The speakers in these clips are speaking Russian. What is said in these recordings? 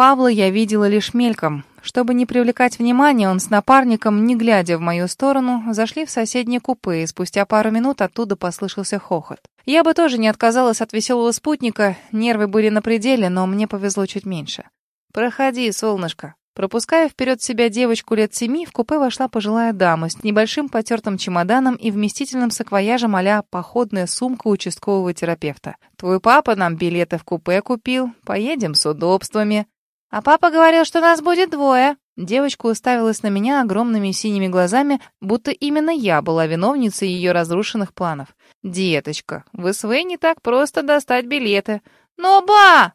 Павла я видела лишь мельком. Чтобы не привлекать внимания, он с напарником, не глядя в мою сторону, зашли в соседнее купе, и спустя пару минут оттуда послышался хохот. Я бы тоже не отказалась от веселого спутника, нервы были на пределе, но мне повезло чуть меньше. «Проходи, солнышко», Пропуская вперед себя девочку лет семи, в купе вошла пожилая дама с небольшим потертым чемоданом и вместительным саквояжем а походная сумка участкового терапевта. «Твой папа нам билеты в купе купил. Поедем с удобствами». «А папа говорил, что нас будет двое». Девочка уставилась на меня огромными синими глазами, будто именно я была виновницей ее разрушенных планов. «Деточка, в СВ не так просто достать билеты». «Но, ба!»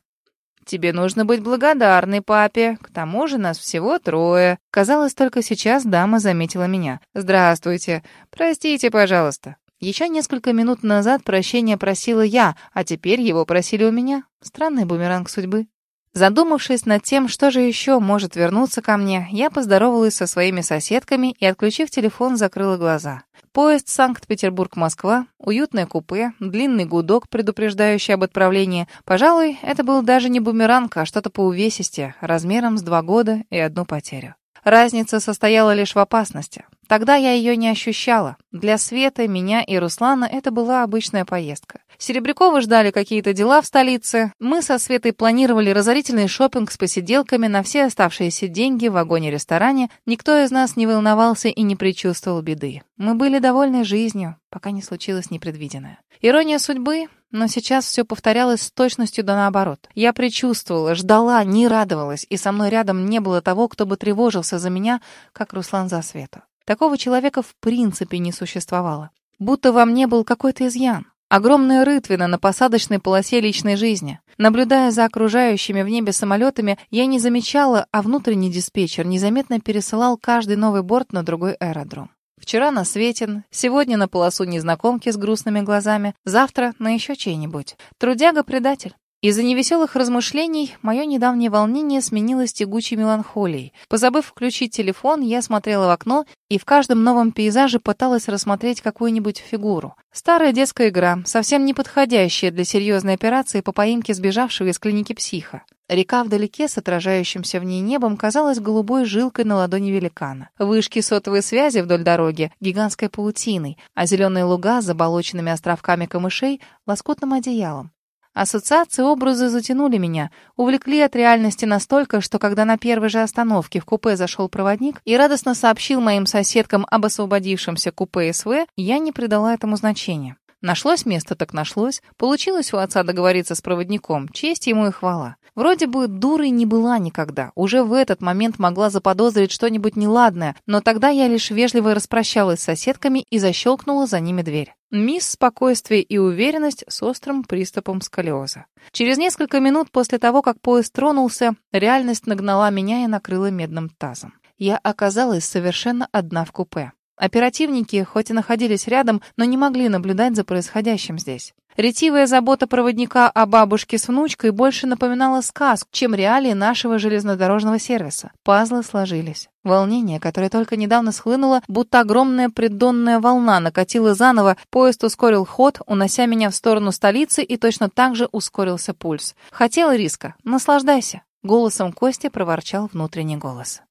Тебе нужно быть благодарной папе. К тому же нас всего трое. Казалось, только сейчас дама заметила меня. Здравствуйте. Простите, пожалуйста. Еще несколько минут назад прощения просила я, а теперь его просили у меня. Странный бумеранг судьбы. Задумавшись над тем, что же еще может вернуться ко мне, я поздоровалась со своими соседками и, отключив телефон, закрыла глаза. Поезд Санкт-Петербург-Москва, уютное купе, длинный гудок, предупреждающий об отправлении. Пожалуй, это был даже не бумеранг, а что-то по увесисте, размером с два года и одну потерю. Разница состояла лишь в опасности. Тогда я ее не ощущала. Для Светы, меня и Руслана это была обычная поездка. Серебряковы ждали какие-то дела в столице. Мы со Светой планировали разорительный шопинг с посиделками на все оставшиеся деньги в вагоне-ресторане. Никто из нас не волновался и не предчувствовал беды. Мы были довольны жизнью, пока не случилось непредвиденное. Ирония судьбы, но сейчас все повторялось с точностью да наоборот. Я предчувствовала, ждала, не радовалась, и со мной рядом не было того, кто бы тревожился за меня, как Руслан за Свету. Такого человека в принципе не существовало. Будто во мне был какой-то изъян. Огромная рытвина на посадочной полосе личной жизни. Наблюдая за окружающими в небе самолетами, я не замечала, а внутренний диспетчер незаметно пересылал каждый новый борт на другой аэродром. Вчера на Светин, сегодня на полосу незнакомки с грустными глазами, завтра на еще чей-нибудь. Трудяга-предатель. Из-за невеселых размышлений мое недавнее волнение сменилось тягучей меланхолией. Позабыв включить телефон, я смотрела в окно и в каждом новом пейзаже пыталась рассмотреть какую-нибудь фигуру. Старая детская игра, совсем не подходящая для серьезной операции по поимке сбежавшего из клиники психа. Река вдалеке с отражающимся в ней небом казалась голубой жилкой на ладони великана. Вышки сотовой связи вдоль дороги — гигантской паутиной, а зеленые луга с заболоченными островками камышей — лоскутным одеялом. Ассоциации образы затянули меня, увлекли от реальности настолько, что когда на первой же остановке в купе зашел проводник и радостно сообщил моим соседкам об освободившемся купе СВ, я не придала этому значения. Нашлось место, так нашлось. Получилось у отца договориться с проводником. Честь ему и хвала. Вроде бы дурой не была никогда. Уже в этот момент могла заподозрить что-нибудь неладное, но тогда я лишь вежливо распрощалась с соседками и защелкнула за ними дверь. Мисс Спокойствие и уверенность с острым приступом сколиоза. Через несколько минут после того, как поезд тронулся, реальность нагнала меня и накрыла медным тазом. Я оказалась совершенно одна в купе. Оперативники, хоть и находились рядом, но не могли наблюдать за происходящим здесь. Ретивая забота проводника о бабушке с внучкой больше напоминала сказку, чем реалии нашего железнодорожного сервиса. Пазлы сложились. Волнение, которое только недавно схлынуло, будто огромная придонная волна накатила заново, поезд ускорил ход, унося меня в сторону столицы, и точно так же ускорился пульс. Хотел риска. Наслаждайся. Голосом Кости проворчал внутренний голос.